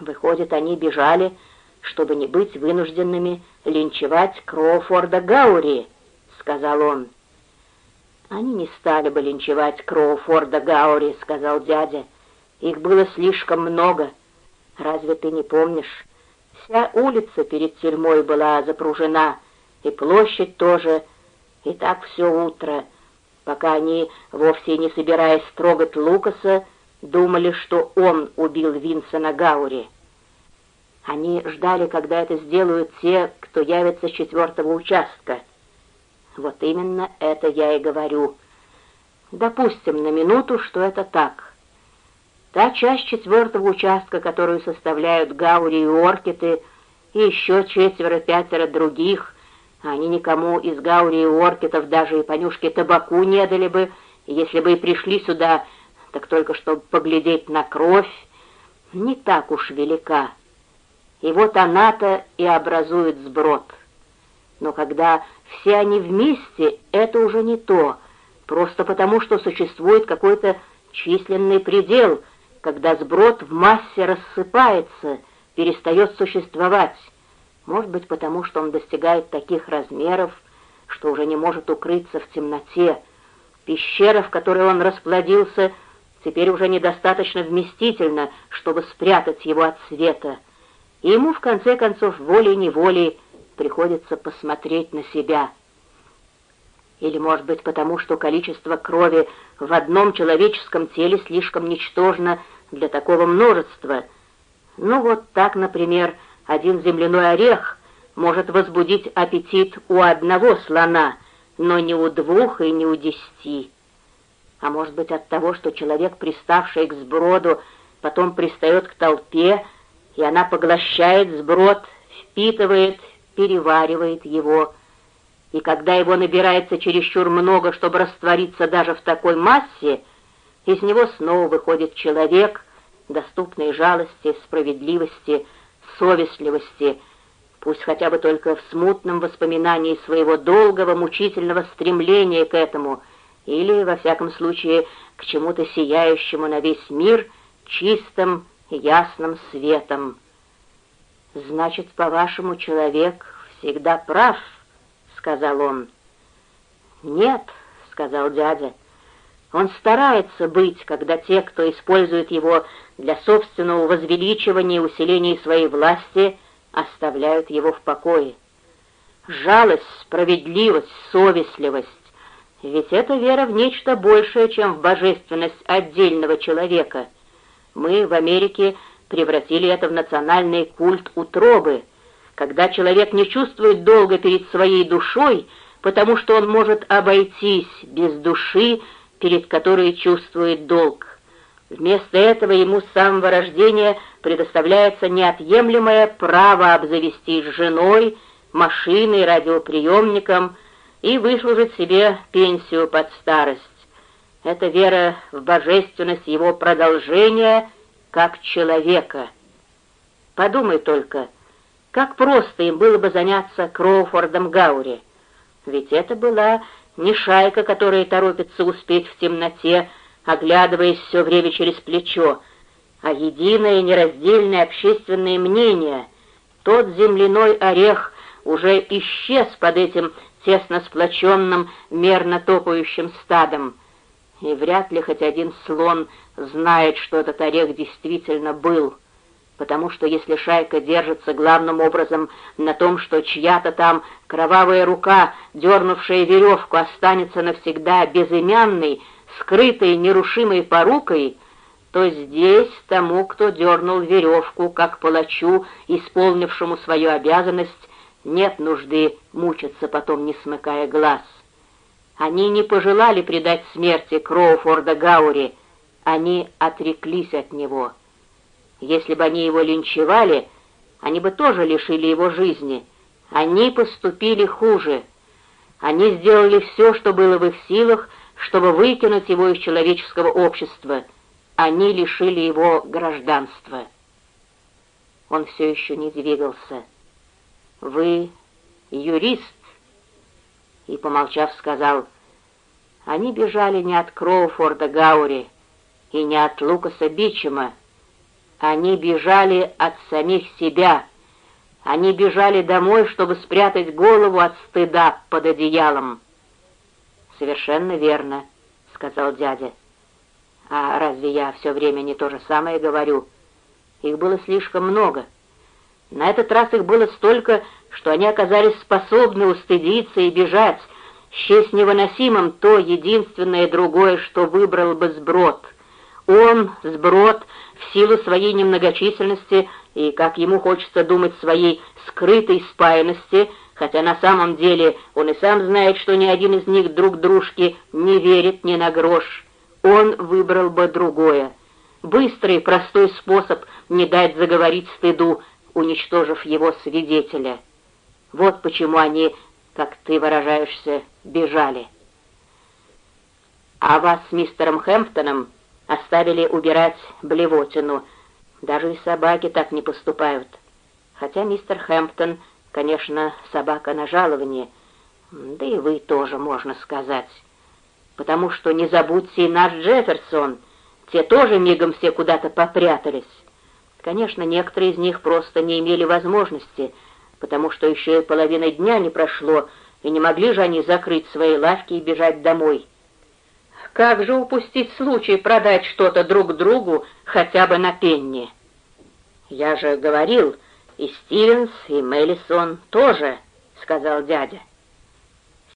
Выходит, они бежали, чтобы не быть вынужденными линчевать Кроуфорда Гаури, — сказал он. «Они не стали бы линчевать Кроуфорда Гаури», — сказал дядя. «Их было слишком много. Разве ты не помнишь? Вся улица перед тюрьмой была запружена, и площадь тоже, и так все утро, пока они, вовсе не собираясь трогать Лукаса, думали, что он убил Винсона Гаури. Они ждали, когда это сделают те, кто явится с четвертого участка. Вот именно это я и говорю. Допустим на минуту, что это так. Та часть четвертого участка, которую составляют Гаури и Оркеты, и еще четверо-пятеро других, они никому из Гаури и Оркетов даже и понюшки табаку не дали бы, если бы и пришли сюда так только чтобы поглядеть на кровь, не так уж велика. И вот она-то и образует сброд. Но когда все они вместе, это уже не то, просто потому что существует какой-то численный предел, когда сброд в массе рассыпается, перестает существовать. Может быть, потому что он достигает таких размеров, что уже не может укрыться в темноте. Пещера, в которой он расплодился, — теперь уже недостаточно вместительно, чтобы спрятать его от света, и ему, в конце концов, волей-неволей приходится посмотреть на себя. Или, может быть, потому что количество крови в одном человеческом теле слишком ничтожно для такого множества. Ну вот так, например, один земляной орех может возбудить аппетит у одного слона, но не у двух и не у десяти а может быть от того, что человек, приставший к сброду, потом пристает к толпе, и она поглощает сброд, впитывает, переваривает его, и когда его набирается чересчур много, чтобы раствориться даже в такой массе, из него снова выходит человек, доступный жалости, справедливости, совестливости, пусть хотя бы только в смутном воспоминании своего долгого, мучительного стремления к этому — или, во всяком случае, к чему-то сияющему на весь мир чистым, ясным светом. «Значит, по-вашему, человек всегда прав?» — сказал он. «Нет», — сказал дядя, — «он старается быть, когда те, кто использует его для собственного возвеличивания и усиления своей власти, оставляют его в покое. Жалость, справедливость, совестливость ведь это вера в нечто большее, чем в божественность отдельного человека. Мы в Америке превратили это в национальный культ утробы, когда человек не чувствует долга перед своей душой, потому что он может обойтись без души, перед которой чувствует долг. Вместо этого ему с самого рождения предоставляется неотъемлемое право обзавестись женой, машиной, радиоприемником — и выслужить себе пенсию под старость. Это вера в божественность его продолжения как человека. Подумай только, как просто им было бы заняться Кроуфордом Гаури. Ведь это была не шайка, которая торопится успеть в темноте, оглядываясь все время через плечо, а единое нераздельное общественное мнение. Тот земляной орех уже исчез под этим тесно сплоченным, мерно топающим стадом. И вряд ли хоть один слон знает, что этот орех действительно был, потому что если шайка держится главным образом на том, что чья-то там кровавая рука, дернувшая веревку, останется навсегда безымянной, скрытой нерушимой порукой, то здесь тому, кто дернул веревку, как палачу, исполнившему свою обязанность, нет нужды мучиться потом, не смыкая глаз. Они не пожелали предать смерти Кроуфорда Гаури, они отреклись от него. Если бы они его линчевали, они бы тоже лишили его жизни. Они поступили хуже. Они сделали все, что было в их силах, чтобы выкинуть его из человеческого общества. Они лишили его гражданства. Он все еще не двигался. «Вы юрист?» И, помолчав, сказал, «Они бежали не от Кроуфорда Гаури и не от Лукаса Бичема. Они бежали от самих себя. Они бежали домой, чтобы спрятать голову от стыда под одеялом. «Совершенно верно», — сказал дядя. «А разве я все время не то же самое говорю? Их было слишком много. На этот раз их было столько, что они оказались способны устыдиться и бежать, счесть невыносимым то единственное другое, что выбрал бы сброд. Он, сброд, в силу своей немногочисленности и, как ему хочется думать, своей скрытой спаянности, хотя на самом деле он и сам знает, что ни один из них друг дружке не верит ни на грош, он выбрал бы другое. Быстрый, простой способ не дать заговорить стыду, уничтожив его свидетеля. Вот почему они, как ты выражаешься, бежали. А вас с мистером Хэмптоном оставили убирать блевотину. Даже и собаки так не поступают. Хотя мистер Хэмптон, конечно, собака на жаловании, да и вы тоже, можно сказать. Потому что не забудьте и наш Джефферсон, те тоже мигом все куда-то попрятались. Конечно, некоторые из них просто не имели возможности, потому что еще и половина дня не прошло, и не могли же они закрыть свои лавки и бежать домой. Как же упустить случай продать что-то друг другу хотя бы на пенни? Я же говорил, и Стивенс, и Меллисон тоже, — сказал дядя.